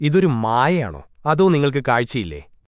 ഇതൊരു മായയാണോ? അതോ നിങ്ങൾക്ക് കാഴ്ചയില്ലേ?